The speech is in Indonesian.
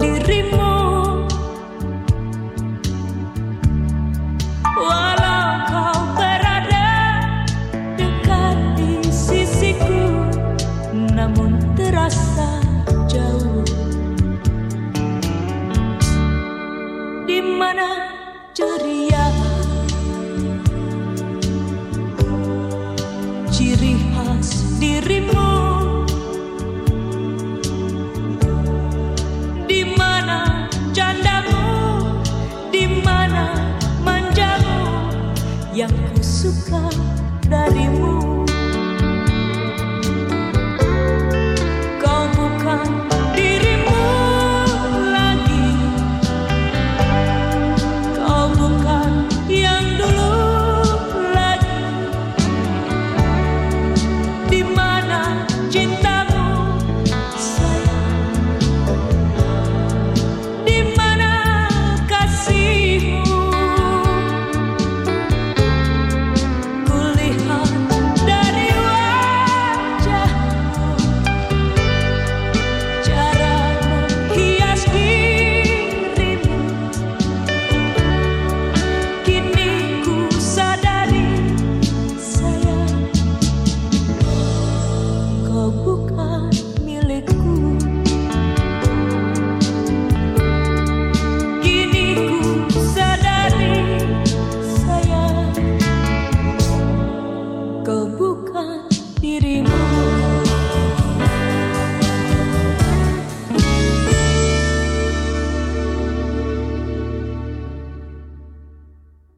dirimu. Walau kau berada dekat di sisiku Namun terasa jauh. Di mana ceria yang ku suka darimu